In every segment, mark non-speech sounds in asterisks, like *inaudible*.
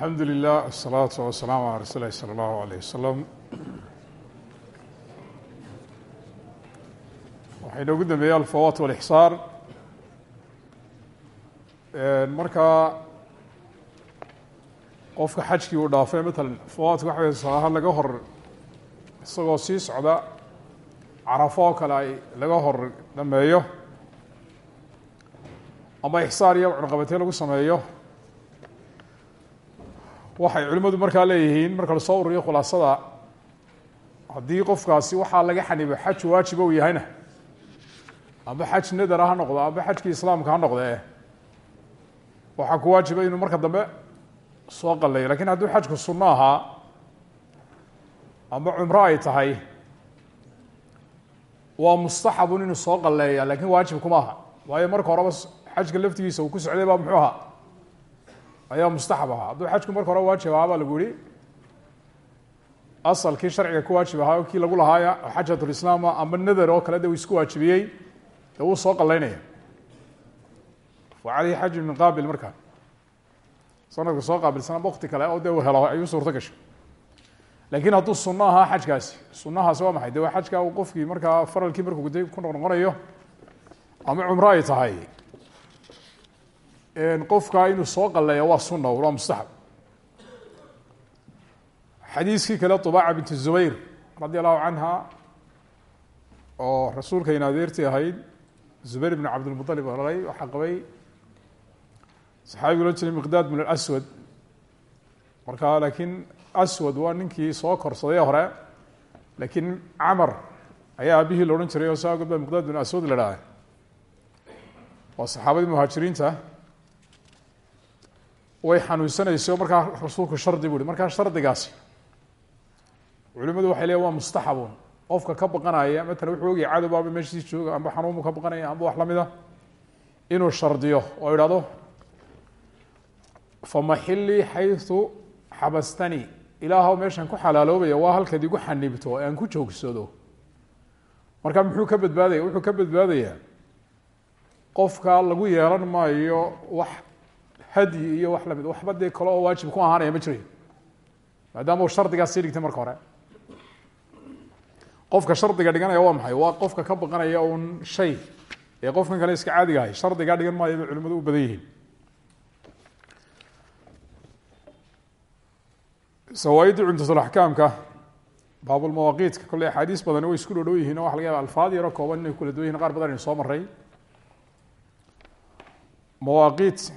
alxamdu lilah asalaatu wasalaamu calaa rasuuli lahi sala allahu alayh wasalam waxaa inoogu dambeeyey alfawaat walixsaar markaa qofka xajkii uu dhaafay matalan fawaadka waxa wey salaha laga hor isagoo sii socda carafo oo kale ay laga hor dhameeyo ama ixsaar iyo cunaqabatee lagu sameeyo waxay culimmadu markaa leeyihiin marka la soo ururiyo khulaasada haddii qofkaasi waxaa laga xanibo xaj waajiba uu yahayna. Amba xaj nadara ha noqdo amba xajkii islaamka ha noqdee waxaa ku waajiba inuu marka dambe soo qalayo laakiin hadduu xajku sunno ahaa amba cumro ay tahay waa mustaxabun inuu soo qaleeya laakiin waajib kuma aha. Waayo marka horeba xajka laftigiisa uu ku socday baa muxuu ahaa ayaa mustaxab ahaa. Hadduu xajku marka hore waajib ahaa baa lagu yihi asalkii sharciga ku waajib ahaa kii lagu lahaaya xajatulislaam amba nadar oo kale de isku waajibiyey de wuu soo qalaynaya wa caleyhi min qaabil markaa sanadka soo qaabilsan amba wakti kale oo de uu helo ayuu suurto gashay. Lakin hadduu ahaa xajkaasi sunahaasi waa maxay? De xajka uu qofkii markaa faralkii markuu ku noqnoqonayo ama cumro ay tahay qofka inuu soo qaleeyo waa suna waa mustaxab xadiiskii kale طubaaca bint zubayr radi allahu oo rasuulkayna adeertii ahayd zubayr bn cabdilmuطalib dhalay waxaa qabay saxaabigu la jiray miqdaad bn aswad marka laakiin aswad waa ninkii soo korsaday hore laakiin camar ayaa aabihii la odhan jiray oo godba miqdaad bn aswad la dhaha waa saxaabadii muhaajiriinta way xanuunsanayso markaa rasuulku shardi bu markaa shardigaasi culimadu waxay leeyin waa mustaxabun qofka ka baqanaya matala wuxuu ogaya cadow baaba meeshiisi jooga amba xanuunbu ka baqanaya amba wax la mid a inuu shardiyo. Oo idhahdo famaxilii xaysu xabastani. Ilaahow meeshaan ku xalaaloobaya waa halkaad igu xanibto aan ku joogsado. Marka muxuu ka badbaadaya? Wuxuu ka badbaadayaa qofka lagu yeelan maayo wax hadyi iyo wax la mid waxba dee kale oo waajib ku ahaanaya ma jirayo maadaama uu shardigaas sii dhigtay marka hore. Qofka shardiga dhiganaya waa maxay? Waa qofka ka baqanaya un shay ee qofkan kale iska caadigahay shardigaa dhigan maayo bay culimadu u badan yihiin. Sawaaidii cumdatulaxkaamka baabulmawaaqiidka kolley axaadiis badani way isku dhodhow yihiin o waxa laga yaba alfaad yaro kooban inay kula duwan yihiin qaar badan aynu soo maray mawaaqiit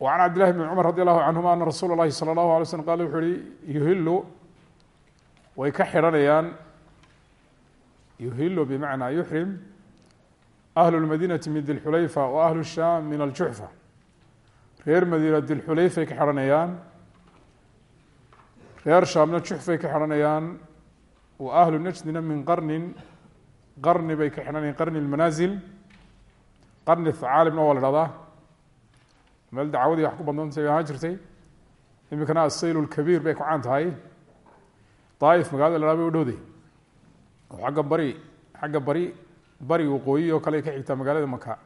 وعن cبد لله بن cمر رضي الله عنهma أن رsuل الlahi صلى الله عليه وسلم qال wuxuu hi yuhilu way ka xidhanayaan yuhilu bmacnaa yuxrim أهل الmadinaةi min dilxulayfa وأهل الsham min الjuxfa reer madiina dilxulayfay ka xidhanayaan reer shaamna juxfay ka xidhanayaan wa أهlu najdina min qarni qarni bay ka xidhanayaan qarni الmanaaزil qarni thacaalibna waa la hahdaa meel dacwadii wax ku badantay ahaan jirtay. Iminkana asayl lkabiir bay ku caan tahay. Magaalada la u dhowday oo xagga bari bari bari waqooyi oo kale ka xigtaa magaalada maka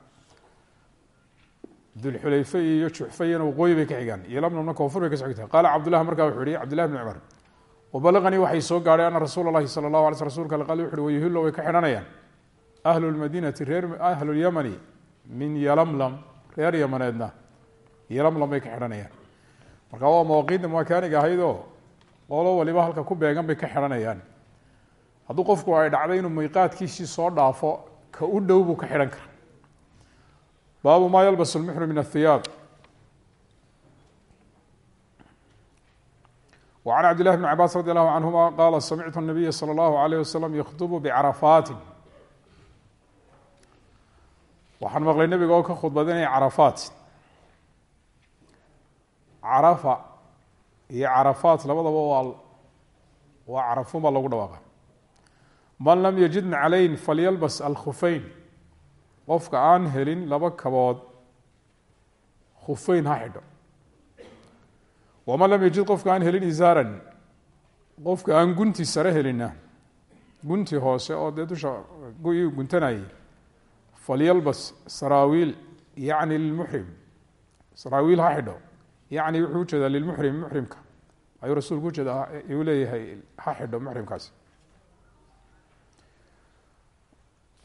dulxulayfe iyo juxfayana waqooyi bay ka xigaan. Iyo lamnamna koonfur bay ka soo xigtaa qaala cabdullah markaa wuxuu yihi cabdillahi bn cumar wabalaqanii waxay soo gaadhay ana rasuula lahi sala allahu alay sl rsulka qal wuxu way ka xidhanayaan. Ahlu lmadiinati reer ahlu lyamani min yalamlam reer yamaneedna yolamlam bay ka xidhanayaan marka waa mawaaqiidda makaaniga ahaydoo qolo waliba halka ku beegan bay ka xidhanayaan hadduu qofku ay dhacday inuu miiqaadkiisii soo dhaafo ka u dhow buu ka xidhan kara baabu maa yalbas lmuxrim min athiyaab وعن cبد لله بن عabاس رضي الله عنهma qala samictu النabiya slى الlaه عليه وsلم ykhdb bcarafaati waxaan maqlay nebiga oo ka khudbadinaya carafaat carafa iyo carafaat labadaba waa waa carafun baa lagu dhawaaqa man lam yajid naclayn falyalbas alkhufeyn qofka aan helin laba kabood khufeyn ha xidho. Waman lam yajid qofka aan helin isaaran qofka aan gunti sare helina gunti hoose oo dee dusha gu- guntanayay falyalbas saraawiil yacni lilmuxrim saraawiil ha xidho yani wuxuu u jeedaa lilmuxrim muxrimka ayuu rasuulku ujeeda uu leeyahay ha xidho muxrimkaasi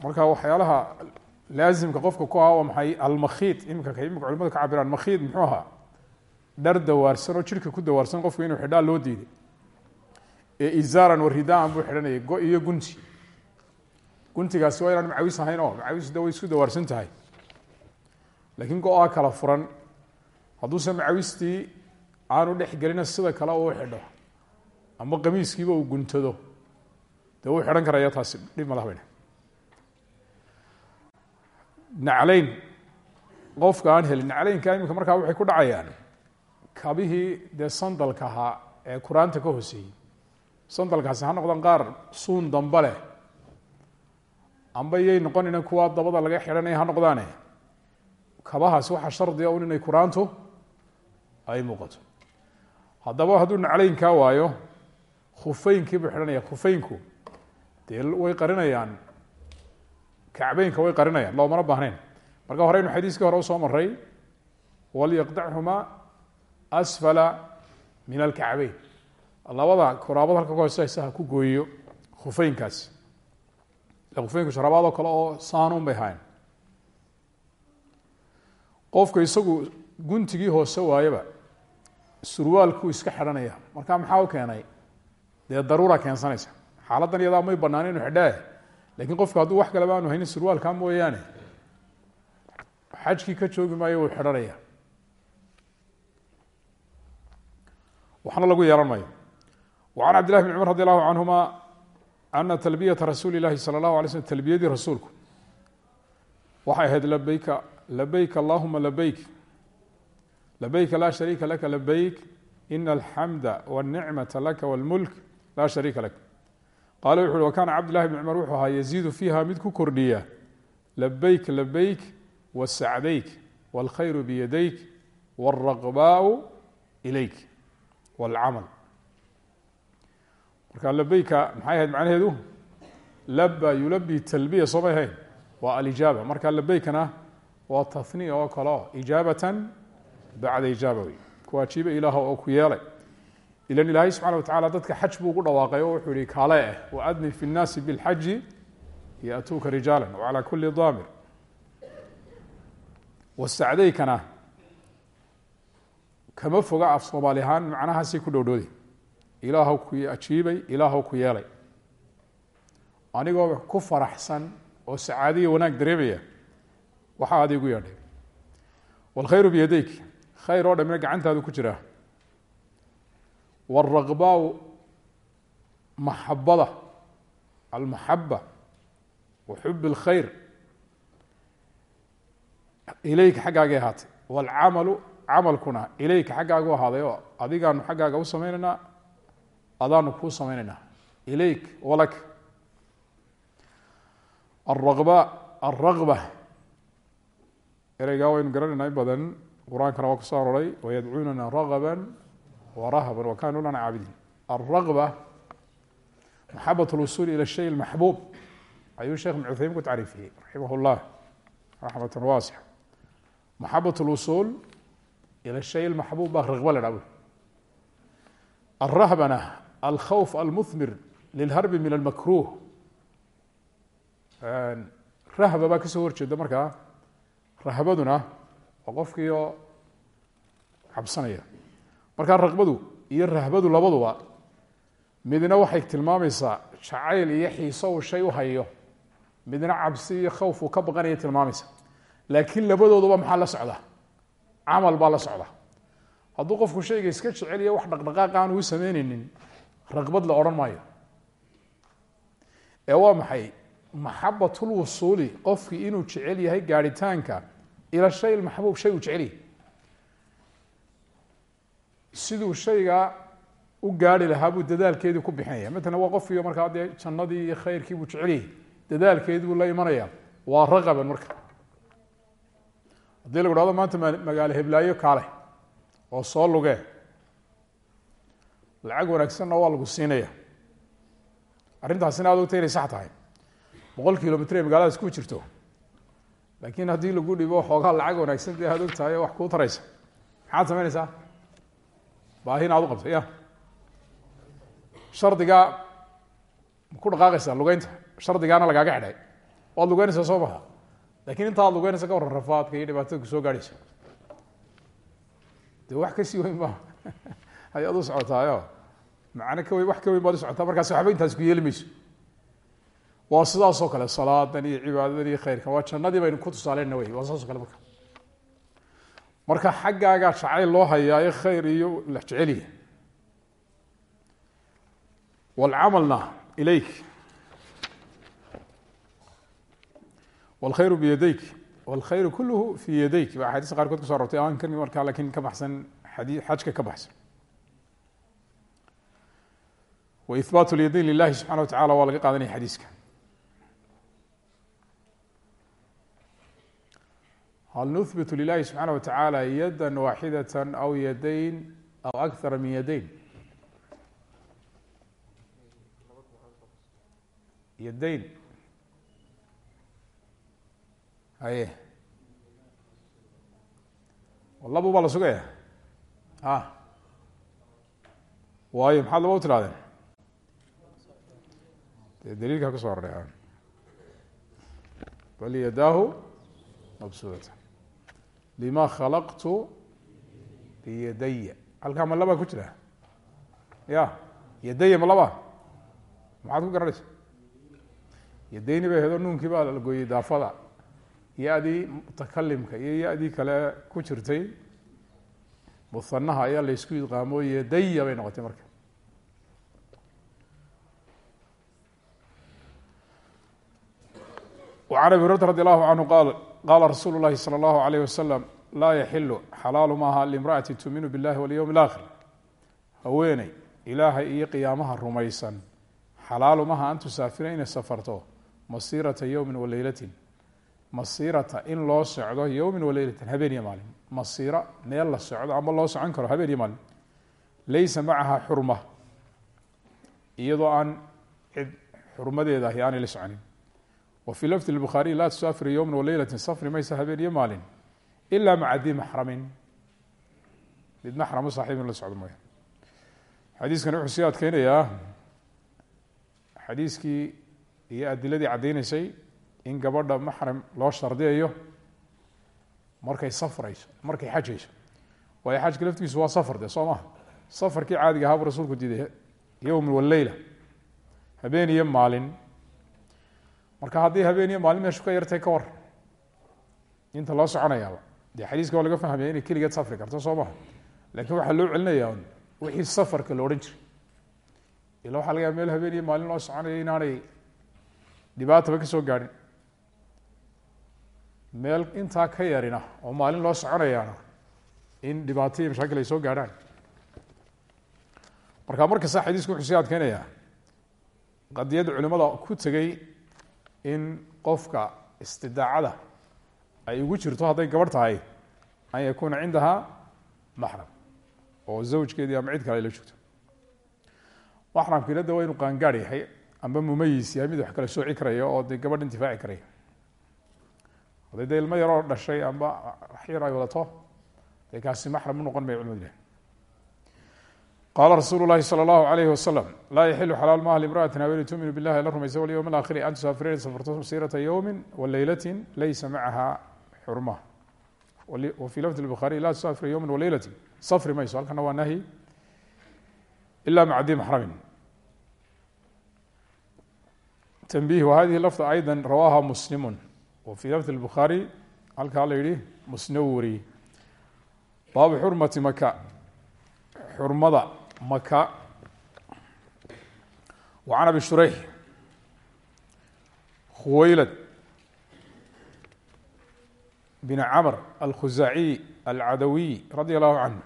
marka waxyaalaha laazimka qofka ku aha waa maxay? Almakhiid. Imika imika culimadu ka cabiraan makhiid muxuu ahaa? Dhar dawaarsan oo jirka ku dawaarsan qofku inuu xidhaa loo diiday. Ee izaaran waridaan buu xidhanayay go iyo gunti. Guntigaasi waa inaan macawis ahayn oo macawis da way isku dawaarsan tahay. Laakiin go'aa kala furan hadduuse macawistii aanu dhex gelina sida kale uu xidho ama qamiiskiiba uu guntado dee wuu xidhan karaya taasi dhib ma lahabayna nacleyn qofka aan helin nacleynka iminka markaa waxay ku dhacayaan kabihii dee sandalka ahaa ee qur'aanta ka hooseeyey. Sandalkaasi ha noqdaan qaar suun damba leh. Amba yay noqonayna kuwa dabada laga xidhanaya ha noqdaane. Kabahaasi waxaa shardiga un inay qur'aantu ay muuqato haddaba hadduu nacleynkaa waayo khufeynkiibuu xidhanaya khufeynku dee way qarinayaan. Kacbeynka way qarinayaan. Loomana baahnayn. Marka hore inu xadiiskii hore u soo maray walyaqdachumaa asfala min alkacbeyn. Labada koraabad halka ka hooseysa ha ku gooyo khufeynkaasi khufeynku sharabaadoo kale oo saanuun bay qofka isagu guntigii hoose waayaba surwaalkuu iska xidhanaya. Marka maxaa u keenay? Dee daruura keensanaysa. Xaaladan iyadaa may banaan inu xidhaa laakiin qofku hadduu wax kaleba aanu haynin surwaalka mooyaane. Xajkii ka joogi maayo wuu xidhanaya waxna lagu yeelan maayo. An cabd llahi bn cumar radi allahu canhuma ana talbiyata rasuuli lahi sala allahu alay slm talbiyadii rasuulku. Waxay ahayd labayka labayk allahuma لبyka lا شharيika لaka لبyk إن الحمد والنicمة لka والملك lا شharيika لك qال wuxu uhi وkاna cبد للhi بن cمر wuxuu ahaa يزيد فيha mid ku kordhiya لبyk لبyk وسacdayk والkhayر بيدyk والرغباء إلyk والcمل marka labeyka maxay ahayd macnaheedu laba yulabi talbiya soo may ahayn waa alijaaba marka labeykana waa tahniya oo kaleo ijaabatan bacda ijaaba wey kuwaajiiba ilaah oo ku yeelay. Ilan ilaahay subxana wa tacala dadka xaj buu ugu dhawaaqay oo wuxuu yihi kaale ah waadni fi nnaasi bilxaji yaatuuka rijaala wacalaa kuli daamir. Wasacdaykana kama foga af soomaali ahaan macnahaasay ku dhowdhooday ilaahw ku ajiibay ilaahw ku yeelay. Anigoo ku faraxsan oo sacaadiya wanaag khayr oo dhamina gacantaadu ku jiraa wاlraqbaau maxabada almaxaba wa xub اlkhayr ilayka xaggaagay ahaatay wاlcamalu camalkuna ilayka xaggaagu ahaaday oo adigaanu xaggaaga u sameynaynaa adaanu kuu samaynaynaa ilayk walak alraqba alraqba ereygaa waynu garanayna in badan qur'aankana waa ku soo aroray wayadcuunana ragaba warahban wa kanuu lana caabidiin alraqba maxabat lwusuul ila shay lmaxbuub ayuu sheekh ibn cuthaymin ku tacriifiyey raximah llah raxmata waasixa. Maxabat lwusuul ila shay lmaxbuub baa raqba la dhabu alrahbana alkhawf almuhmir lilharbi min almakruh rahba baa ka soo horjeeda markaa rahbaduna waa qofkiioo cabsanaya. Markaa raqbadu iyo rahbadu labaduba midna waxay tilmaamaysaa jacayl iyo xiiso uu shay u hayo. Midna cabsi iyo khawf uu ka baqanaya tilmaamaysa. Laakiin labadooduba maxaa la socda? Camal baa la socda. Hadduu qofku shayga iska jeceliya wax dhaqdhaqaaq aan uu sameyneynin raqbad la odhan maayo. Ee waa maxay? Maxabatulwusuuli qofkii inuu jecel yahay gaarhitaanka ila shay maxbuub shay uu jecel yahay siduu shaygaa u gaari lahaa buu dadaalkeedii ku bixinaya. Matala waa qofkii markaa dee jannadii iyo khayrkii buu jecel yahay dadaalkeedii buu la imanaya. Waa raqaban marka. Haddii lagu dhahdo maanta magaalo heblaayo kaale oo soo lugee lacag wanaagsanna waa lagu siinaya. Arrintaasina aad ogta inay sax tahay. Boqol kilomitr ee magaaladaas ku jirto laakiin haddii lagu dhibo xoogaa lacag wanaagsan dee aad og wax kuu taraysa. Maxaad samaynaysaa baahina ad u qabta ya shardigaa ku dhaqaaqaysaa lugeynta shardigaana lagaaga xidhay. Waad lugeynaysaa soo maha laakiin inta ad lugeynaysa ka warran rafaadka iyo dhibaatada ku soo gaadhaysa. De wax ka sii weyn ma *laughs* hay'ad u socotaayo macno ka weyn wax ka weyn baad u socotaa markaas waxba intaas ku yeeli mayso waa sidaasoo kale salaadan iyo cibaadadan iyo khayrkan waa jannadii baynu ku tusaaleyna wey waa saasoo kale marka marka xaggaagaa jacayl loo hayaayo khayr iyo la jeceliya wlcamalna ilayk. Wlkhayru biyadayk. Wlkhayru kuluhu fi yadayk. Baa axaadiista qaarkood kuso arortay aan kan markaa laakiin ka baxsan xajka ka baxsan. Waihbaat lyadayn lilahi subxana wa tacala waa laga qaadanaya xadiiska. Hal nuhbit lilahi subxaana wa tacaala yada waaxidata aw yadayn aw akara min yadayn yadayn haye labu baa la sugaya a waayo maxaad laba u tirahdeen dee daliilkaa ku soo array bal yadaahu mabsuudata lima khalaqtu biyadaya halkaa ma labaa ku jira ya yadaya ma laba maxaad ku garanaysa yadayni bay hedo nuunkii baa la gooyey daafada ya-dii iyo ya-dii kale ku jirtay musanaha ayaa la ysku idqaamo yadaya bay noqotay marka وعn abi hurata radi allahu canhu qaal qaala rasuulu اlahi salى اllahu alayh wasalam laa yaxilu xalaalu maaha limraأati tuuminu biاllahi walyowm اlaakhir haweeney ilaahay iyo qiyaamaha rumaysan xalaalu maha an tusaafira inay safarto masirata yowmi waleylatin masirata in loo socdo yowmi waleylatin habeen iyo maalin masira meel la socdo ama loo socon karo habeen iyo maalin laysa macaha xurma iyadoo aan cid xurmadeeda ahi aanay la soconin wa fii lafdi bukhaariy laa tusaafir yowma waleylatin safri maysa habeen iyo maalin ila maca di maxramin mid maxramu saaxiibin la socdo mooya xadiiskani wuxuu sii adkeynayaa xadiiskii iyo adiladii caddeyneysay in gabadha maxram loo shardiyayo markay safrayso markay xajayso. Waayo xajka laftigiisu waa safar de soo maha safarkii caadiga ahaa buu rasuulku diiday yowmi waleyla habeen iyo maalin marka haddii habeen iyo maalin meeshu ka yartay ka war inta loo soconayaaba dee xadiiska waa laga fahmaya inay keligeed safri karto soo maha laakiin waxaa loo celinayaa wixii safarka la odhan jiray. Ila waxa laga yaaba meel habeen iyo maalin loo soconayo inaanay dhibaataba ka soo gaadhin. Meel intaa ka yarina oo maalin loo soconayaana in dhibaato iyo mashaakil ay soo gaadhaan. Marka markasta xadiisku wuxuu sii adkeynayaa qadiyadda culimada ku tegey in qofka istidaacada ay ugu jirto hadday gabadh tahay an yakuuna cindaha maxram oo zawjkeedii ama cid kale ay la joogto maxramkiina de waa qaangaar yahay amba mumayis yahay mid wax kala sooci karaya oo dee gabadh intifaaci karaya. Haday dee ilmo yaroo dhashay amba wax yar ay wadato dee kaasi maxram u noqon maya culimadu leh qaala rasuulu lahi salى اlahu alayh wasalam laa yaxilu xalaal maaha limraatin haweeney tuuminu bilah ila rumaysa walyowm alaakhiri an tusaafirayna safarto masiirata yowmi waleylatin laysa macaha xurma wa fii lafdi bukhaariy laa tusaafira yowma waleylatin safri mayso halkana waa nahyi ila maca di maxramin tanbih wa hadihi lafda ayda rawaaha muslimun wa fii lafdi bukhaari halkaa la yihi musnawri baabu xurmati maka xurmada maka wa can abi shureyx khuwaylad bin camr alkhusaaciy alcadawiy radia allahu canhu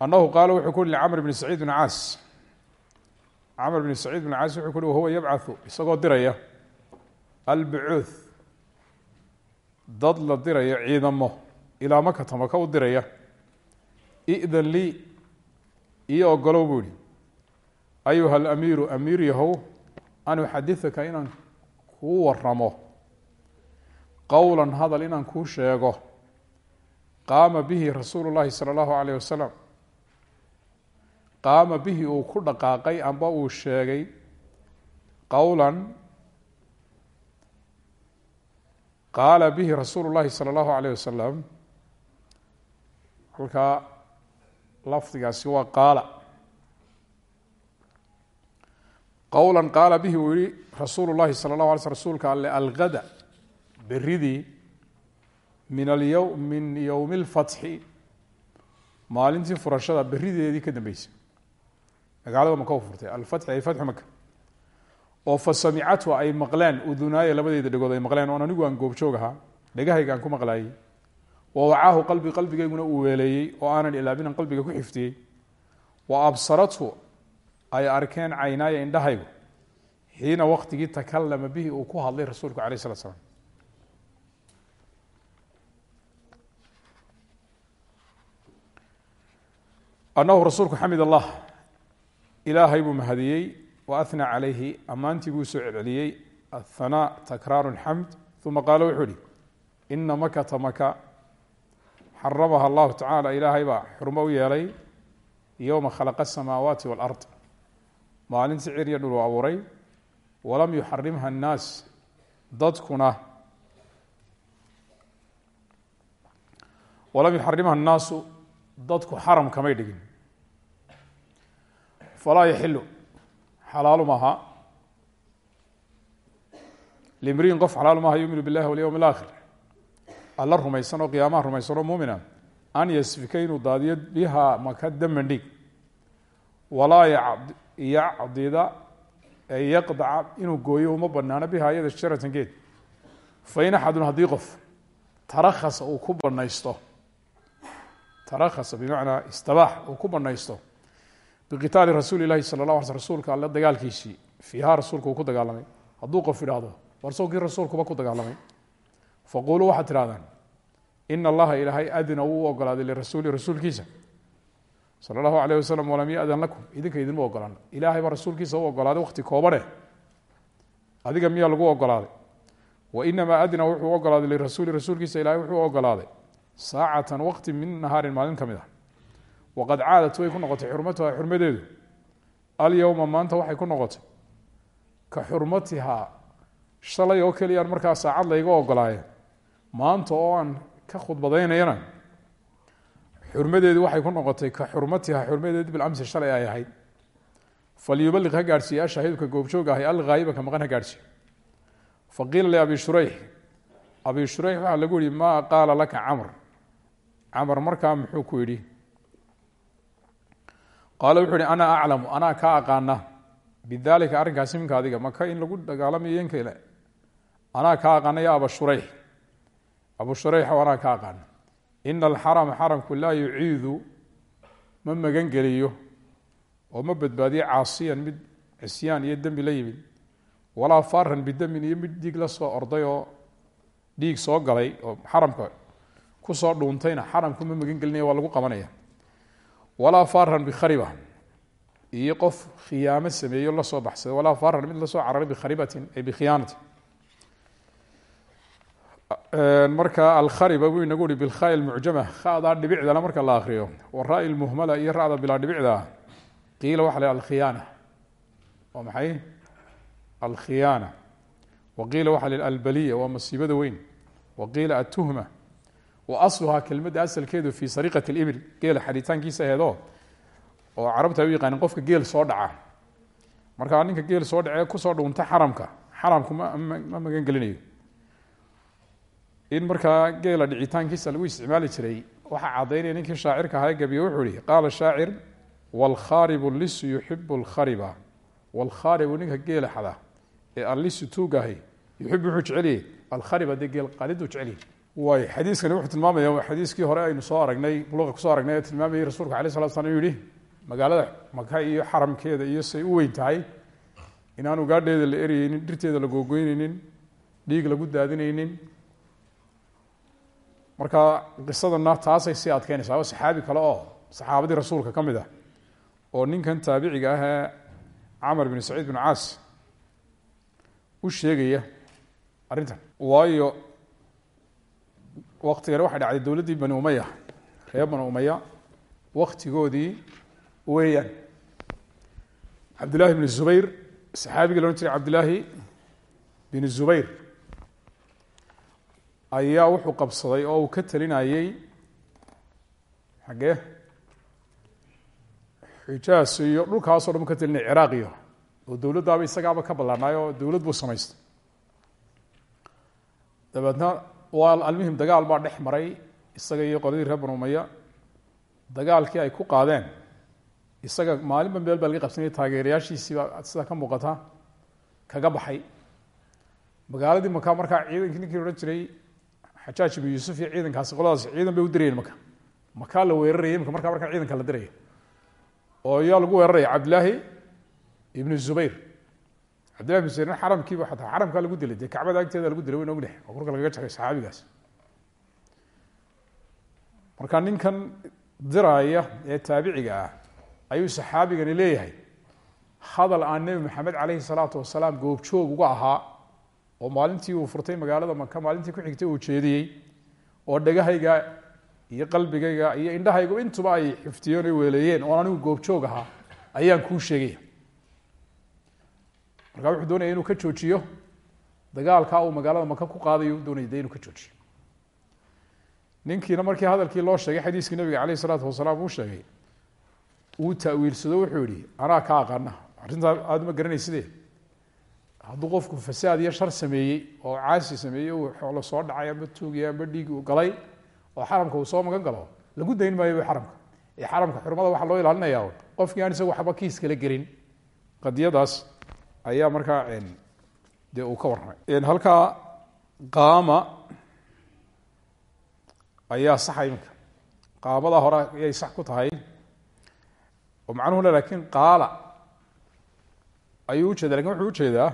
annahu qaala wuxuu ku uhi licamr bni saciid bn caas. Camr bn saciid bn caas wuxuu ku uhi wahuwa yabcathu isagoo diraya albucuuth dad la diraya ciidamo ilaa makata maka u diraya idan lii iyo ogolow buu yihi ayuha alamiiru amiir yahow an uxadithaka inaan kuu waramo qowlan hadal inaan kuu sheego. Qaama bihi rasuulu llahi sala allahu alayh wasalam qaama bihi uu ku dhaqaaqay amba uu sheegay qowlan qaala bihi rasuulu llahi sala allahu alayh wasalam halkaa lafdigaasi waa qaala. Qowla qaala bihi uu yihi rasuulu llahi sala allahu alay sl rasuulka alle algada beridii min alyow min yowmi lfatxi maalintii furashada berideedii ka dambeysay magaalada maka furtay alfatxi ay fatxu maka oo fa samicathu ay maqleen udunaaya labadeeda dhegood ay maqleen anigu aan goobjoog ahaa dhegahayga aan ku maqlaayey wa wacaahu qalbi qalbigayguna uu weeleeyey oo aanan ilaabinan qalbiga ku xiftiyey. wa absarathu ay arkeen caynaaya indhahaygu xiina waqtigii takalama bihi uu ku hadlay rasuulku alayh slat slam anahu rasuulku xamid allah ilaahay buu mahadiyey wa ahnaa calayhi ammaantii buu soo celceliyey athanaa takraaru lxamd uma qaala wuxuu ihi ina makata maka xaramaha allahu tacaala ilaahay baa xurmo u yeelay yowma khalaqa asamaawaati walard maalintii cir iyo dhul u abuuray. Walam yuxarimha annaas. Dadkuna walam yuxarimha annaasu. Dadku xaram kamay dhigin. Falaa yaxilu xalaalu maaha limriin qof xalaalu maaha yuminu billahi walyowm alaakhir alla rumaysan oo qiyaamaha rumaysan oo muumina an yasfika inuu daadiyo biha maka daman dhig walaa yacdida ee yaqdaca inuu gooyo uma banaano biha iyada shajaratan geed. Fain axadun haddii qof tarakhasa uu ku banaysto tarakhasa bimacnaa istabaax uu ku banaysto biqitaali rasuuli lahi sala la rasuulka alle dagaalkiisii fiiha rasuulka uu ku dagaalamay. Hadduu qof idhaahdo warsowkii rasuulkuba ku dagaalamay faquluu waxaad tidhahdaan ina allaha ilaahay adina wuu ogolaaday lirasuuli rasuulkiisa sala allahu alayh wasalam walam yadan lakum idinka idinma ogolaan ilaahay baa rasuulkiisa u ogolaaday waqti koobane adiga miyaa lagu ogolaaday wa inamaa adina wuxuu ogolaaday lirasuuli rasuulkiisa ilahay wuxuu ogolaaday saacatan waqti min nahaarin maalin ka mid ah waqad caadat way ku noqotay xurmatuha xurmadeedu alyowma maanta waxay ku noqotay ka xurmatihaa shalay oo keliyaan markaa saacad layga ogolaaye maanta oo aan ka khudbadaynayana xurmadeedu waxay ku noqotay ka xurmatiha xurmadeedu bilamsi shalay ay ahayd. Falyubaliq ha gaadhsiiye ashaahiduka goobjoog ahay alghaayiba ka maqan ha gaadhsiiyo faqiila liabi shurayx abi shurayx waxaa lagu yihi maa qaala laka camr? Camr markaa muxuu ku yidhi qaala wuxuu ihi ana aclamu anaa kaa aqaana bidalika arrinkaasi minka adiga maka in lagu dagaalamayo in kale anaa kaa aqaana ya aba abu shurayx anaa kaa aqaana ina alxarama xaramku laa yuciidu ma magan geliyo oo ma badbaadiyo caasiyan mid cisyaan iyo dembi la yimid walaa faran bidamin iyo mid dhiig la soo orday oo dhiig soo galay oo xaramka ku soo dhuuntayna xaramku ma magan waa lagu qabanaya. Walaa faran bikhariba iyo qof khiyaamo sameeyo la soo baxsaday walaa faran mid la soo cararay bikharibatin ay bikhiyaanatin marka alkhariba buu inagu uhi bilkhaa lmucjama khadaa dhibicdana marka la akriyo wara lmuhmala iyo racda bilaa dhibicda. Qiila waxa la alkhiyaana. Waa maxay? Alkhiyaana. Waqiila waxa la albaliya. Waa masiibada weyn. Waqiila atuhma wa asluhaa kelmadda asalkeedu fii sariqati libil geela xaditaankiisa aheedoo oo carabta u yaqaanin qofka geel soo dhaca. Markaa ninka geel soo dhacee ku soo dhuunta xaramka. Xaramku ma ma magan gelinayo in markaa geela dhicitaankiisa lagu isticmaali jiray waxaa caddaynaya ninkii shaacirka ahaa gabiye wuxuu ihi qaala shaacir waalkhaaribu lisu yuxibu lkhariba. Waalkhaaribu ninka geela xada ee allisu tuugahay yuxibu wuxuu jecelyahy alkhariba dee geel qaliduu jecelyahy waay xadiiskani wuxuu tilmaamaya xadiiskii hore aynu soo aragnay luqa ku soo aragnay ee tilmaamayay rasuulka alay slat slam inuu yihi magaalada maka iyo xaramkeeda iyo say u weyn tahay. Inaan ugaadheeda la eryeynin dhirteeda la googoyneynin dhiig lagu daadineynin marka qisadana taasay sii adkeynaysaa waa saxaabi kale oo saxaabadii rasuulka ka mid ah oo ninkan taabiciga ah camar bin saciid bin caas u sheegaya arrintan. Waayo waktigani waxay dhacday dowladdii bani umaya reer banu umaya waktigoodii weeyaan. Cabdillahi bn zubayr saxaabigii la odhan jiray cabdillaahi bin zubayr ayaa wuxuu qabsaday oo uu ka talinayey xaggee xijaas iyo dhulkaasoo dhan ka talinaya ciraaq iyo oo dowladdaaba isagaaba ka ballaanaay oo dowlad buu samaystay dabeedna waa almuhim dagaal baa dhex maray isaga iyo qoladii reer banu umaya dagaalkii ay ku qaadeen isaga maalinba meel baa laga qabsanaya taageerayaashiisiibaa sidaa ka muuqata kaga baxay. Magaaladii maka markaa ciidankii ninkii odhan jiray xajaaj ibnu yuusuf iyo ciidankaasi qoladaas ciidan bay u dirayeen maka makaa la weeraraya imika markaa markaa ciidanka la diraya oo yaa lagu weeraraya cabdillaahi ibnu zubayr. Cabdillahi ibnu zubayr xaramkiiba xataa xaramkaa lagu dilay. Dee kacbada agteeda lagu dilay wayn ognahay oo korka lagaga saxaabigaas. Marka ninkan diraaya ee taabiciga ah ayuu saxaabigani leeyahay. Hadal aan nebi maxamed caleyhi salaatu wasalaam goobjoog uga ahaa oo maalintii uu furtay magaalada maka maalintii ku xigtay uu jeediyey oo dhagahayga iyo qalbigayga iyo indhahaygu intuba ay xifdiyeen o weeleeyeen oon anigu goobjoog ahaa ayaan kuu sheegaya. Markaa wuxuu doonaya inuu ka joojiyo dagaalkaa uu magaalada maka ku qaadayo doonaya de inuu ka joojiyo. Ninkiina markii hadalkii loo sheegay xadiiskii nabiga caleyh isalaatu wasalaam uu sheegay uu tawiilsado wuxuu yihi anaa ka aqaana arrintaa aada ma garanayside hadduu qofku fasaad iyo shar sameeyey oo caasi sameeyey xoolo soo dhacay amba tuugay amba dhiig uu galay oo xaramka uu soo magan galo lagu dayn maayo xaramka. Ee xaramka xurmada waxaa loo ilaalinaya qofkii aan isaga waxba kiis kala gelin. Qadiyadaas ayaa markaa dee uu ka warramay. Halkaa qaama ayaa saxa iminka. Qaamada hore ayay sax ku tahay. Oo macnuhuna laakiin qaala ayuu ujeeda laakiin wuxuu u jeedaa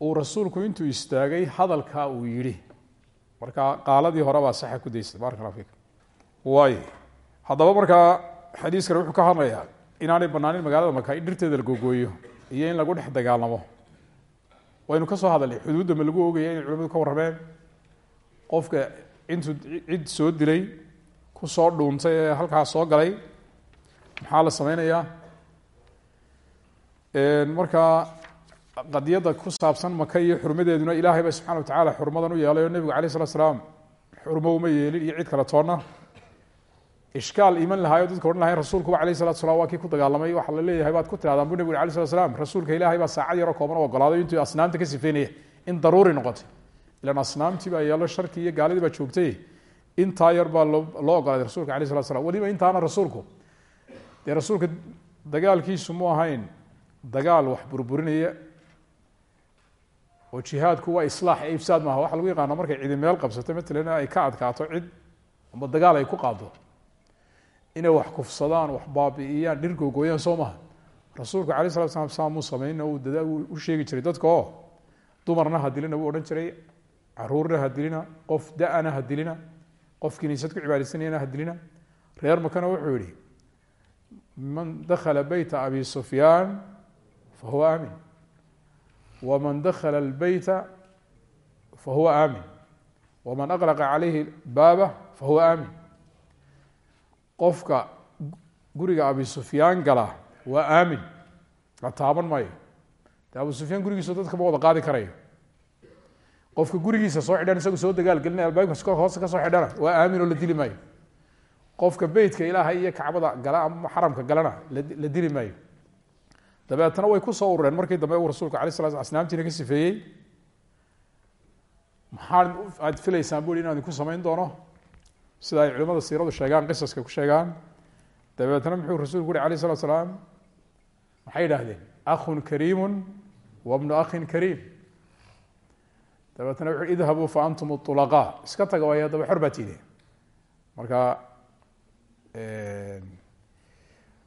uu rasuulku intuu istaagay hadalkaa uu yidhi. Marka qaaladii hore baa saxa ku daysay barak alla fik waayo haddaba markaa xadiiskani wuxuu ka hadlayaa inaanay banaanin magaalada maka in dhirteeda la googooyo iyo in lagu dhex dagaalamo. Waynu ka soo hadalnay xuduudda ma lagu ogaya inay culimadu ka warrameen? Qofka intuu cid soo dilay ku soo dhuuntay ee halkaa soo galay maxaa la sameynayaa? Markaa qadiyadda ku saabsan maka iyo xurmadeeduna ilaahay ba subxana watacala xurmadan u yeelay oo nebigu alay slat slaam xurmo uma yeelin iyo cid kale toonna ishkaal iman lahaayo dadka odhan lahayn rasuulkuba alayh salatu salam waa kii ku dagaalamay waxaa la leeyahay baad ku tirahdaan bu nebigu alay slat slam rasuulka ilaahay baa saacad yaroo kooban u ogolaaday intuu asnaamta ka sifeynaya in daruuri noqotay. Ilan asnaamtii baa yeelo sharkii iyo gaaladii baa joogtay. Intaa yar baa loo ogolaaday rasuulka alayh salat slam weliba intaana rasuulku dee rasuulka dagaalkiisu mu ahayn dagaal wax burburinaya oo jihaadku waa islaax ee ifsaad maaha. Waxa lagu yaqaana markay cidi meel qabsato matalan ay ka adkaato cid amba dagaal ay ku qaado inay wax kufsadaan wax baabi'iyaan dhir googooyaan soo maha rasuulku alay slat slam saamuu sameyn uu dadaa u sheegi jiray dadka oo dumarna ha dilina wuu odhan jiray. Caruurna ha dilina qof da'ana ha dilina qof kiniisad ku cibaadaysanayana ha dilina. Reer makana wuxuu yihi man dakla beyta abi sufyaan fahuwa aamin wman dakla اlbeyta fahuwa aamin wman aqlaqa calayhi baaba fahuwa aamin qofka guriga abi sufyaan gala waa aamin la taaban maayo de abu sufyaan gurigiisa dadka ma wada qaadi karayo qofka gurigiisa soo xidhan isagu soo dagaal gelinaya albaabka hoose ka soo xidhana waa aamin oo la dili maayo qofka beytka ilaahay iyo kacbada gala ama xaramka galana la dili maayo dabeetna way ku soo urureen markii dambe uu rasuulku alay sla asnaamtiina ka sifeeyey. Maxaa aad filaysaan bui inaan idinku samayn doono? Sida ay culimada siiradu sheegaan qisaska ku sheegaan. Dabeetna muxuu rasuulku uhi alayh salatu salaam maxay yidhaahdeen? Akhun kariimu wa bnu akhin kariim. Dabeetna wuxu idhabuu fa antum ulaqaa iska taga waay haddaba xor baa tiide marka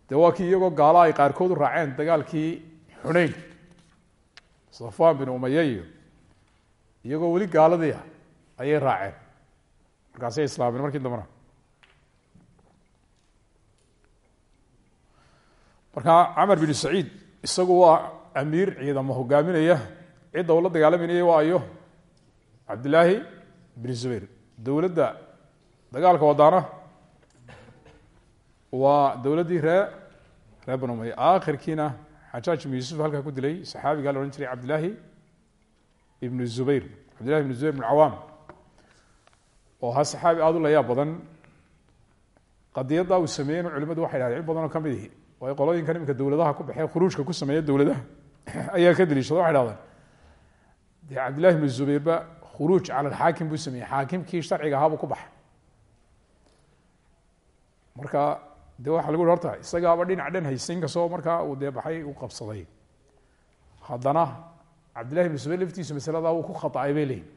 de waa kii iyagoo gaala ay qaarkood u raaceen dagaalkii xuneyn safwan bin umaya iyo iyagoo weli gaaladii ah ayay raaceen. Markaasay islaameen markii dambena. Marka camar bin saciid isagu waa amiir ciidamo hogaaminaya cidda uu la dagaalamaynaye waa ayo bin zubayr. Dowladda dagaalka wadaana waa dowladdii ree ree banu umaya aakhirkiina xajaaj ibnu yuusuf halkaa ku dilay saxaabigaa la odhan jiray cabdillaahi ibnu zubayr. Cabdillahi ibnu zubayr ibnu cawaam oo ahaa saxaabi aada u layaab badan. Qadiyaddaa uu sameeyeyna culimadu waxay dhahdeen in badan oo ka mid ihi. Waayo qolooyinkan iminka dowladaha ku baxee khuruujka ku sameeya dowladaha *laughs* ayaa ka daliishada waxay dhahdeen dee cabdillahi ibnu zubayrba khuruuj cala alxaakim buu sameeyey. Xaakimkii sharciga ahaabuu ku baxay. Marka de waxaa lagu hi horta isagaaba dhinac dhan haysa inkastoo markaa uu dee baxay qabsaday. Haddana cabdillahi ibnu zubayr laftiisu masaladaa wuu ku khaطacay bay leeyihiin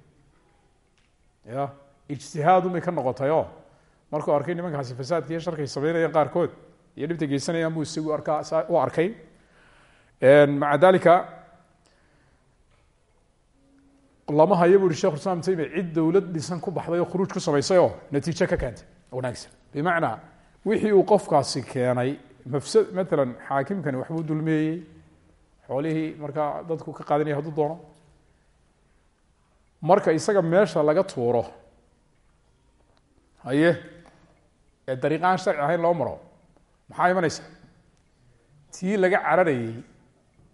ya ijtihaadun bay ka noqotayoo markuu arkay nimankaasi fasaadka sharkay sameynayaan qaarkood iyo dhibta geysanayaan buu isagu arkaa u arkay. Maca dalika lama hayo bu uhi shekhu islam cid dowlad dhisan ku baxday oo khuruuj ku samaysay oo natiijo ka keentay wanaagsan. Bimacnaa wixii uu qofkaasi keenay mafsad matalan xaakimkani waxbuu dulmeeyey xoolihii markaa dadku ka qaadanaya hadduu doono. Marka isaga meesha laga tuuro haye ee dariiqaan sharci ahayn loo maro maxaa imanaysa? Tii laga cararayey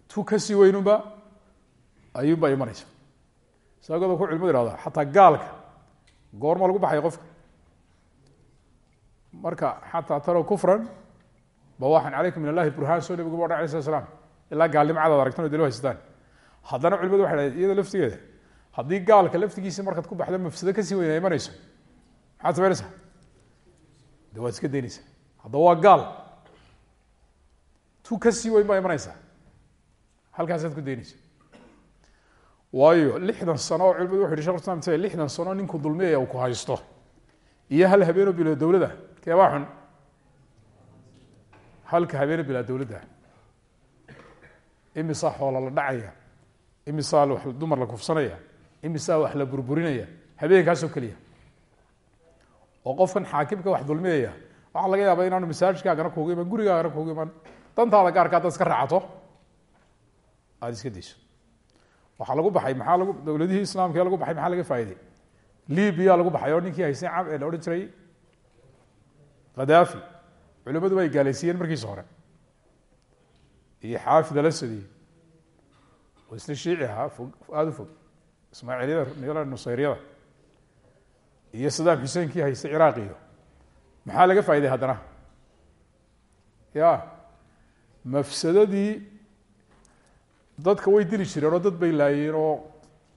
tu ka sii weynunba ayuunbaa imanaysa. Saagado ku culimadu ihahda xataa gaalka goorma lagu baxaya qofka marka xataa taraw kufran bawaxan calaykum min allahi burhaan soo nabigu ba alay slat slam ilaa gaalnimo cadaad haystaan. Haddana culimadu waxay dhahdeen iyada laftigeeda haddii gaalka laftigiisi markaad ku baxdo mafsado ka sii weyna imanayso maxaad samaynaysaa de waad iska daynaysaa. Haddaba waa gaal. Tu ka sii weyn baa imanaysaa halkaasaad ku daynaysa waayo lixdan sano oo culimadu wuxu yhi shekh islam lixdan sano ninku dulmiyaya uu ku haysto iyo hal habeenoo bilaa dowladda keebaa xun? Halka habeeno bilaa dowladda imisaa xoola la dhacaya? Imisaa dumar la kufsanaya? Imisaa wax la burburinaya? Habeenkaasoo keliya. Oo qofkan xaakimka wax dulmiyaya. Waxaa laga yaaba inaanu masaajidkaagana kuugu iman gurigaagana kuugu iman. Dantaada gaarka haddaad iska raacato aada iska dayso. Waxaa lagu baxay maxaa lagu dowladihii islaamka lagu baxay maxaa laga faa'iday libiya lagu baxay oo ninkii ee la odhan jiray khadaafi culimadu way gaalaysiiyeen markiisa hore. Iyo xaafid alasadi. Oo isna shiici ahaa fog aada u fog. Ismaaciilyada niyala nusayryada iyo sadaam xuseinkii haystay ciraaqiyo maxaa laga faa'iday haddana? Ya mafsadadii dadka way dili jireen oo dad bay laayeen oo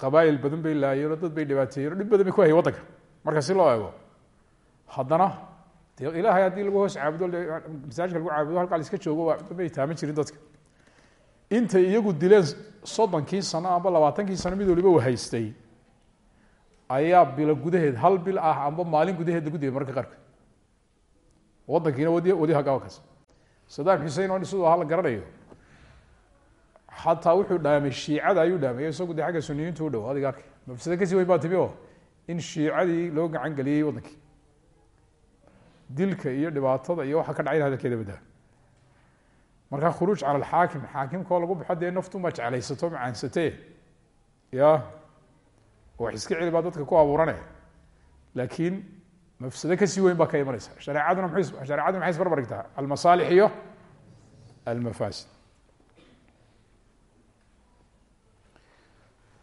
qabaa'il badan bay laayeen oo dad bay dhibaateeyeen oo dhib badan bay ku hayeen waddanka marka si loo eego haddana ilaahay haddii lagu hoos caabudo masaajidka lagu caabudo halkaa iska joogo may taaman jirin dadka. Intay iyagu dileen soddonkii sano amba labaatankii sano mid waliba uu haystay ayaa bilo gudaheed hal bil ah amba maalin gudaheed lagu dilay marka qaarkood. Waddankiina wadi wadi hagaakaas sadaam xusein oo siduu ahaa la garanayo xataa wuxuu dhaamay shiicada ayuu dhaamay isagu de agga suniyiintu u dhow adiga arkay mafsado ka sii weyn baa timi oo in shiicadii loo gacan geliyey waddankii dilka iyo dhibaatada iyo waxa ka dhacay in hadalkeeda badaa markaa khuruuj cala alxaakim xaakimkoo lagu baxo dee naftunbaa jeclaysato macaansatee ya wax iska celi baa dadka ku abuurane. Laakiin mafsado ka sii weyn baa ka imanaysa. Shareecadu maxay isbarbar dhigtaa almasaalix iyo almafaasid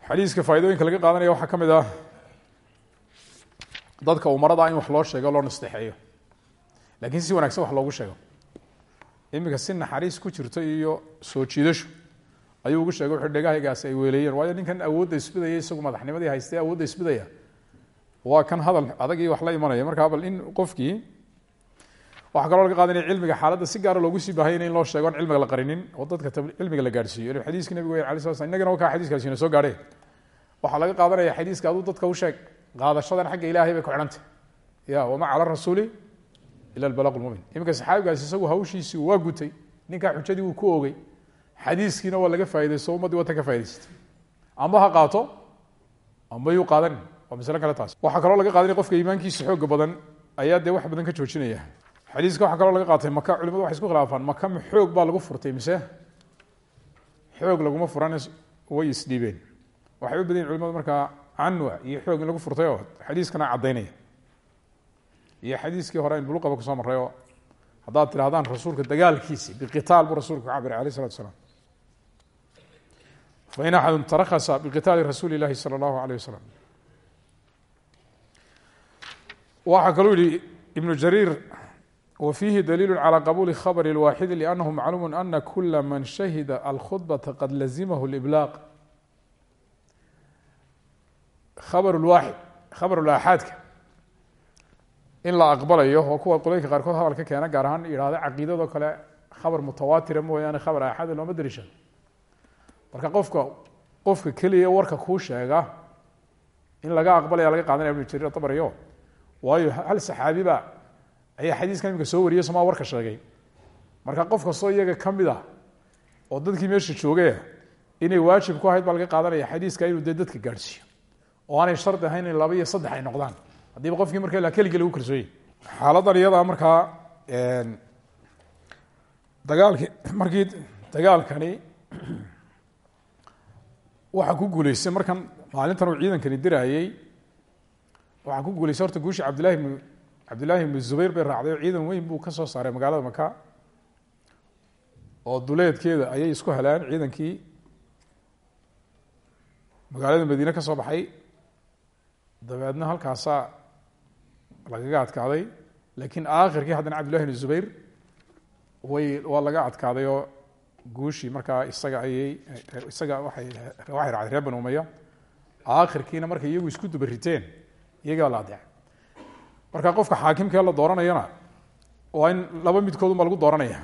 xadiiska faaidooyinka laga qaadanaya waxaa ka mid ah dadka umarada in wax loo sheego loo nasteexeeyo laakiin si wanaagsan wax loogu sheego. Iminka si naxariis ku jirto iyo soo jiidasho ayuu ugu sheegay wuxuu dhegahaygaasi ay weeleeyeen. Waayo ninkan awoodda isbidaya isagu madaxnimadii haystee awoodda isbidaya waa kan hadal adag iyo wax la imanaya. Markaa bal in qofkii waxaa kaloo laga qaadanaya cilmiga xaaladda si gaara loogu sii baahayna in loo sheego on cilmiga la qarinin oo dadka cilmiga la gaarhsiiyo inu xadiiska nabigu wen ala sla slam innagana wakaa xadiiskaasina soo gaadhe waxaa laga qaadanaya xadiiska aduu dadka u sheeg qaadashadan xagga ilaahay bay ku xidhantay. Ya wama cala rasuuli ila albalaq lmumin iminka saxaabigaasi isagu hawshiisii waa gutay ninkaa xujadii wuu ku ogey xadiiskiina waa laga faa'idaysto ummaddii watan ka faa'idaysatay amba ha qaato amba yuu qaadanin waa masle kale taas. Waxaa kaloo laga qaadanaya qofka iimaankiisa xooga badan ayaa dee wax badan ka joojinaya. Xadiiska waxaa kaloo laga qaatay maka culimadu waxay isku khilaafaan maka ma xoog baa lagu furtay mise xoog laguma furan way isdhiibeen waxay u badan yihin culimadu markaa canwa iyo xoog in lagu furtay oo xadiiskana caddaynaya iyo xadiiskii hore in buluqaba kusoo marray oo haddaad tidhahdaan rasuulka dagaalkiisi biqitaal buu rasulku ka cabiray alayh isalatu asalaam fain axadu tarakasa biqitaali rasuuli اlahi salى اllahu alيyh wasalam waxaa kaluu yihi ibnu jariir w fiihi daliilu calى qabuuli khabr اlwaaxidi liannahu macluumu ana kula man shahida alkhudbata qad lazimahu اliblaaq khabr lwaaxid khabarulaaxaadka. In la aqbalayo oo kuwa qolooyinka qaarkood hadalka keena gaar ahaan yidhahda caqiidado kale khabar mutawaatira mooyaane khabar aaxada looma dariishado marka qofka qofka keliya warka kuu sheega in laga aqbalaya laga qaadanaya ibnu jariir atabariyo waayo hal saxaabi ba ayaa xadiiskan imika soo wariyay somaa warka sheegay. Marka qof kastoo iyaga ka mid ah oo dadkii meesha joogay inay waajib ku ahayd baa laga qaadanaya xadiiska inuu dee dadka gaadhsiiyo oo aanay shardi ahayn in laba iyo saddex ay noqdaan. Haddiiba qofkii marka la keligii lagu kalsooyey xaaladan iyadaa markaa dagaalki markii dagaalkani *clears throat* waxaa ku guuleystay markan maalintan uu ciidankani diraayey waxaa ku guuleystay horta guushii cabdillahi bnu cabdillahi ibnu zubayr bay raacday oo ciidan weyn buu ka soo saaray magaalada maka oo duleedkeeda ayay isku heleen ciidankii magaalada madiine ka soo baxay dabeedna halkaasaa lagaga adkaaday laakiin aakhirkii haddana cabdillahi bn zubayr way waa laga adkaaday oo guushii markaa isaga ayay isaga waay waxay raacday reer banu umaya aakhirkiina markay iyagu isku dubariteen iyagaa la adeecay marka qofka xaakimkee la dooranayana waa in laba midkoodun baa lagu dooranaya.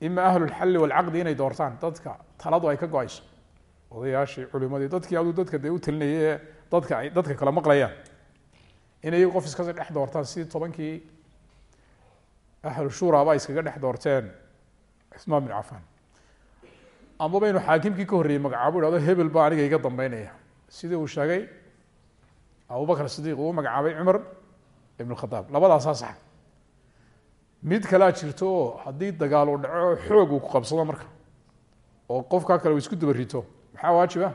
Ima ahlulxalli walcaqdi inay doortaan dadka taladu ay ka go'ayso. Odayaashii culimadii dadkii aduu dadka dee u talinayay ee dadka dadka kala maqlayaan. Inay qof iskasi dhex doortaan sidii tobankii ahlu shuraba iskaga dhex doorteen cuثmaan bin cafan amaba inuu xaakimkii ka horreeyey magacaabo ihahdo hebel baa aniga iga dambeynaya sidii uu sheegay abubakr sidiq uu magacaabay cumar ibn khadaab. Labadaasaa sax mid kalea jirto oo haddii dagaal uu dhaco oo xoog uu ku qabsado marka. Oo qofkaa kale uu isku daba rito. Maxaa waajiba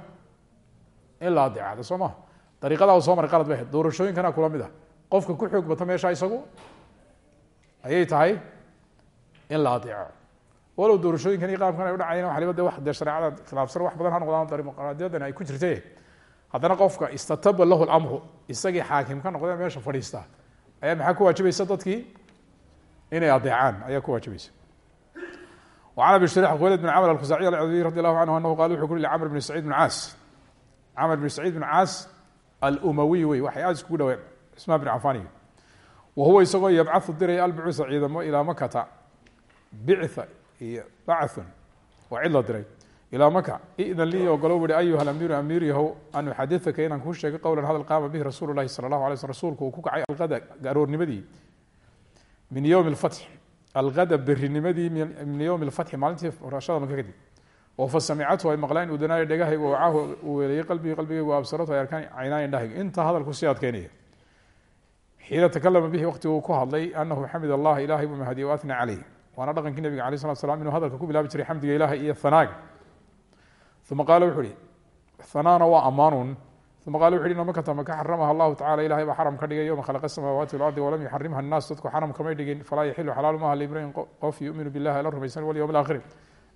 in la adeecada soo maa ariiqada qalad bay ahayd doorashooyinkana kula mid ah qofka ku xoog meesha isagu? Ayay tahay in la adeeco walow doorashooyinkan iyo qaabkan ay udhacayn waliba de wa de shareecada khilaafsan wax badan ha noqdaan dimuqraadiyadan ay ku jirtay haddana qofka istataba lahu lamru isagii xaakim ka noqdee meesha fadhiista ayaa maxaa ku waajibaysa dadkii? Inay adeecaan ayaa ku waajibaysa an abi hurx welid bin camr alkusaciy alcdadiy radi allahu canhu anahu qal wuxuu ku uri camr camr bn saciid bn caas alumawiy wey waxay aada iskugu dhaween cusmaan bn cafaniyo wa huwa isagoo yabcau diray albucusa ciidamo ilaa makata bictha iyo bachun waa cid la diray. Ilaa maka idan lii ogolo wuhi ayuha amiiru amiir yahow an uxadiaka inaan kuu sheego qowlan hadal qaama bihi rasuulu lahi sala lahu ala sl rasuulku uu ku kacay alada aroornimadii min yowmi lfatx alada berinimadii min yowmi lfatxi maalintii furashada maka kadib oo fa samicathu ay maqleen udanaaya dhegahayga wacaahu uu weeleyey qalbigii qalbigaygu absaratu ay arkaan caynaayi indhahayga inta hadalku sii adkeynaya xiina takalama bihi waqtigu uu ku hadlay anahu xamid allah ilahay buu mahadiyey wa atna caleyh waana dhaqankii nabiga alay slat slam inuu hadalka ku bilaabi jiray xamdiga ilahay iyo hanaaga uma qaala wuxu uhi hanaana waa ammaanun. Uma qala wuxu uhi ina makata maka xaramaha allahu tacala ilahay baa xaram ka dhigay yowma khalaqa samaawaati walardi walam yuxarimha annaas. Dadku xaram kamay dhigin falaa yaxilu xalaalu maaha liimriin qof yuminu billahi ala rumaysan walyowm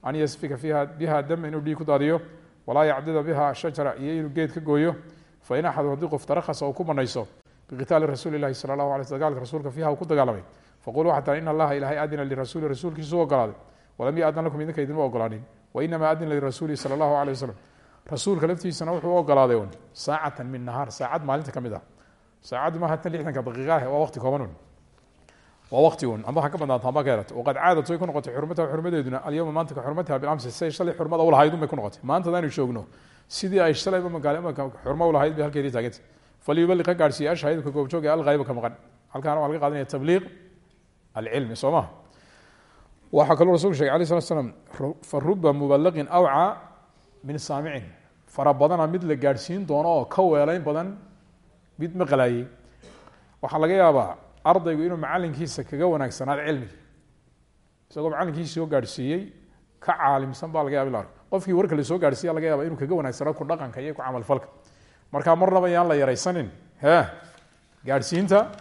an yasfika biha dama inuu dhiig ku daadiyo. Walaa yacdida biha shajara iyo inuu geed ka gooyo. Fain axadu haddii qof tarakhasa uu ku banayso biqitaali rasuuli lahi sala allahu alay dagaalka rasuulka fiiha uu ku dagaalamay. Faquluu waxaa tahay in allaha ilahay adina lirasuuli rasuulkiisu u ogolaaday. Walam yaadna lakum idinka idinma ogolaanin. Wainama adina lirasuuli sala allahu alay wasalam rasuulka laftiisana wuxuu ogolaaday un saacatan min nahaar saacad maalinta ka mid ah. Saacaddu maaha tan lixdanka daqiiqa ah waa waqti kooban waa waqti un. Amba ha ka badnaata amba ka yarato waqad caadat way ku noqotay xurmataha xurmadeeduna alyowma maanta ka xurmataha bilamsi siday shalay xurmada u lahayd un bay ku noqotay. Maanta hadaanu joogno sidii ay magaalo xurmo u lahayd bay halkeedii taaganta falyubaliq ha gaadhsiiya ashahidka goobjooga alghayba ka maqan. Halkaana waa laga qaadanaya tabliiq alcilmi soo maha waxaa kaluu rasulku shegay alay slat slam fa ruba mubalaqin awca min saamicin fara badana mid la gaadhsiin doono oo ka ardaygu inuu macalinkiisa kaga wanaagsanaado cilmigi isagoo macalinkiisa soo gaadhsiiyey ka caalimsan baa laga arko. Qofkii warka la soo gaadhsiiya laga yaaba inuu kaga wanaagsanaado ku dhaqanka iyo ku camalfalka markaa marnaba yaan la yaraysanin. He gaadhsiinta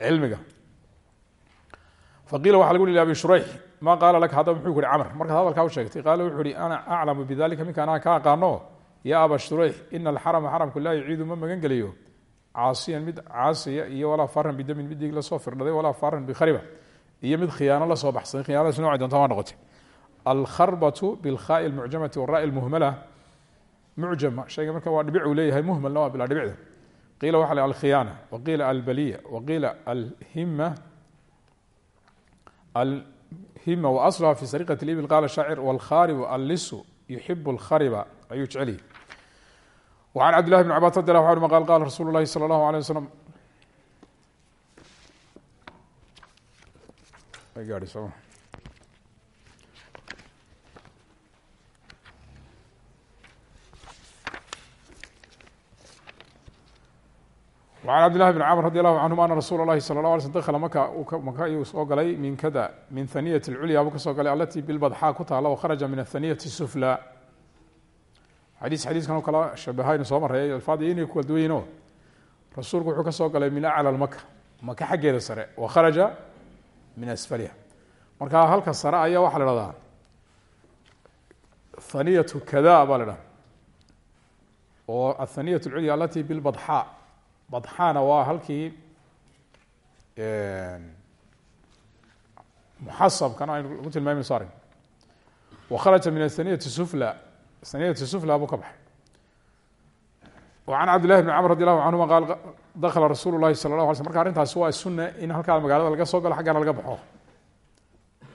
cilmiga. Faqiila waxa lagu hi abi shurayx ma qaala laka haddaba? Muxuu ku hi camr markaad hadalkaa u sheegtay qaala wuxuu hi ana aclamu bidalika minka anaa ka aqaano? Ya aba shurayx ina alxarama xaramku laa yuciidu ma magan geliyo caasiyan mid caasiya iyo walaa faran bidamin mid dhiig la soo firdhaday walaa faran bikhariba iyo mid khiyaano la soo baxsaday khiyaanadaas noocay doonta waa noqotay. Alkharbatu bilkhaai lmucjamati waraai lmuhmala mucjama shayga marka waa dhibic uu leeyahay muhmalna waa bilaa dhibicda. Qiila waxa la alkhiyaana waqiila albaliya waqiila alhima alhima waasluha fi sariqati libil qaala shaacir walkharibu allisu yuxibu lkhariba ayuu jecelyay وعن cبد لله بن cbاs رضي الله عنهma qال qال رsuل الlahi slى الlaه عليه وsلم وعن cبد لله بن cمر رضي الله عنهma أن رsuل الlahi slى الله علي sلم dkla maka maka ayuu soo galay min kada min ثanية الculya buu ka soo galay alati bilbadxaa ku taala وkharaجa min الثanية السflى xadiis xadiiskan oo kala shabahaynu soo mareeyay alfaadii inay ku yihinoo rasuulku wuxuu ka soo galay min acla maka maka xaggeeda sare. Wa kharaja min asfaliha. Marka halka sare ayaa waxaa la hahdaa haniyatu kada baa la dhaha oo athaniyat lculya alati bilbadxaa badxaana waa halkii muxasabkan aynu lagu tilmaamay saarin wa kharaja min athaniyati sufla saniyat sufla buu ka baxay an cabd lahi bn cmr radi allahu canhuma qaal dakla rasuul lahi sala lah ala sl mrka arrintaasi waa sunna in halkaa magaalada laga soo galo xaggana laga baxo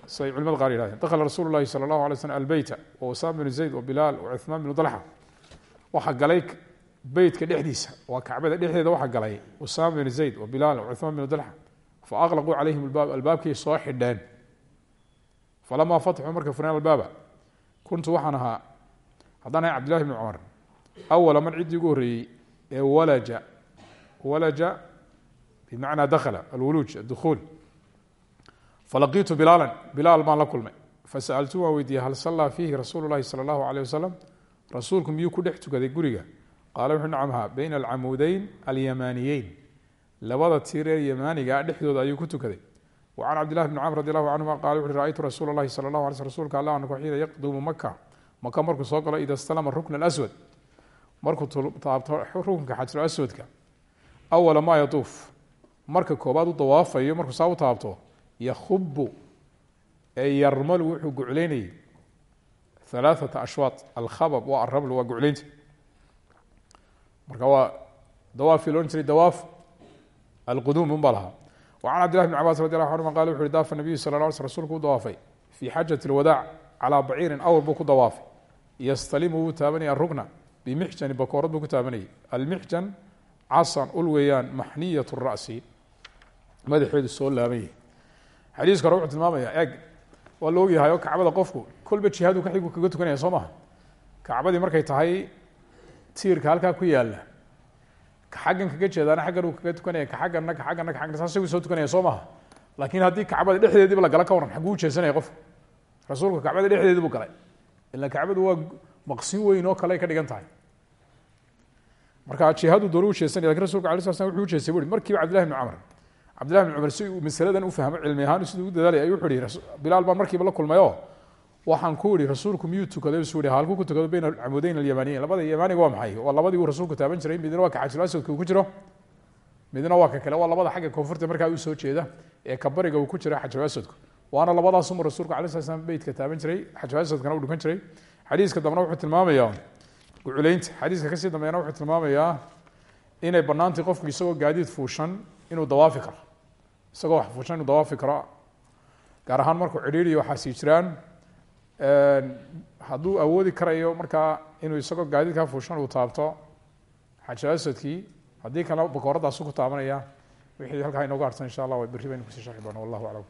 say culimada qaar yihahdeen dakla rasuulu lahi sala allahu alay slm albeyta wausama bnu zayd wabilaal wacuhmaan bnu dalxa waxaa galay beytka dhexdiisa waa kacbada dhexdeeda waxaa galay usama bn zayd wabilaal wacuhmaan bnu dalxa faaqlaquu calayhim albaab albaabkii soo xidheen falamaa fatxuu markay fureen albaaba kuntu waxaan ahaa haddaan ahay cabdillahi bn cumar awala man ciddii ugu horreeyey ee walaja walaja bimacnaa dakhala alwuluuj adukhuul falaqiitu bilaala bilaal baan la kulmay. Fasaltu waan weydiiyey hal sallaa fiihi rasuulu llahi sala allahu aleyh wasalam rasuulku miyuu ku dhex tukaday guriga? Qaala wuxuu nacamhaa bayna alcamuudeyn alyamaaniyeyn labada tiir ee yamaanigaa ah dhexdooda ayuu ku tukaday. Wa can cabdillahi bn cumar radi allahu canhuma qala wuxuui raaytu rasuula llahi sala maka markuu soo galo ida stalama rukna alaswad. Markuu taabto rukunka xajro aswadka awala maa yatuuf. Marka koobaad u dawaafayo markuu saa u taabto yakhubu ee yarmalu wuxuu guclaynayay halaaثata ashwaad alkhabab waa arabl waa guclaynta. Marka waa dawaafii loodhan jiray dawaaf alquduum un lahaa. Wa can cabdillahi bn cabas radi allahu anhuma qala wuxu uhi daafa nabiyu sala la alay sl rsulku u dawaafay fii xajati اlwadaac calaa baciirin awr yastalimu wuu taabanaya arukna bimixjani bakoorad buu ku taabanayay. Almixjan casan ul weeyaan maxniyat ra'si madaxeedu soo laaban xadiiska hore wuxuu tilmaamayaa eeg waa la ogyahay oo kacbada qofku kolba jihaadu kaxigu kaga tukanaya soo maha. Kacbadii markay tahay tiirka halkaa ku yaalla ka xaggan kaga jeedaana xaggan uu kaga tukanaya ka xagganna ka xagganna ka xaggan saas isagu soo tukanaya soo maha. Laakiin haddii kacbada dhexdeediiba la gala ka waran xagguu jeesanaya qofku. Rasuulka kacbada dhexdeedii buu galay ila kacbadu waa maqsin weyn oo kale ka dhigan tahay. Marka jihaadu doonu u jeesanaya laakiin rasulka ala sla slam wuxuu ujeestay bui markiiba cabdillahi bn camr cabdillahi bn cumar si uu masaladan u fahmo cilmi ahaan siduu u dadaalay ayuu wuxu yihi bilaal markiiba la kulmayo. Waxaan ku ihi rasuulku miyuu tukaday su ihi halkuu ku tukado bayna camudeyn alyamaniyin labada yamaniga waa maxay? Waa labadii uu rasuulku taaban jiray midna waa ka xajul aswadka uu ku jiro midna waa ka kale waa labada xagga koonfurta markaa u soo jeeda ee ka bariga uu ku jira xajul aswadku waana labadaasumuu rasuulku ala sla slam beytka taaban jiray xajul aswadkana u dhukan jiray. Xadiiska dambena wuxuu tilmaamayaa guculaynta xadiiska ka sii dambeeyana wuxuu tilmaamayaa inay banaantay qofku isagoo gaadiid fuushan inuu dawaafi karo. Isagoo wax fuushan inuu dawaafi karo gaar ahaan markuu cidhiiriyo waxaasii jiraan hadduu awoodi karayo markaa inuu isagoo gaadiidkaa fuushan uu taabto xajul aswadkii haddii kalena bakooradaasu ku taabanaya wixii halkaa inooga harsan insha allah berri baynu ku sii sharxi doona wallahu aclam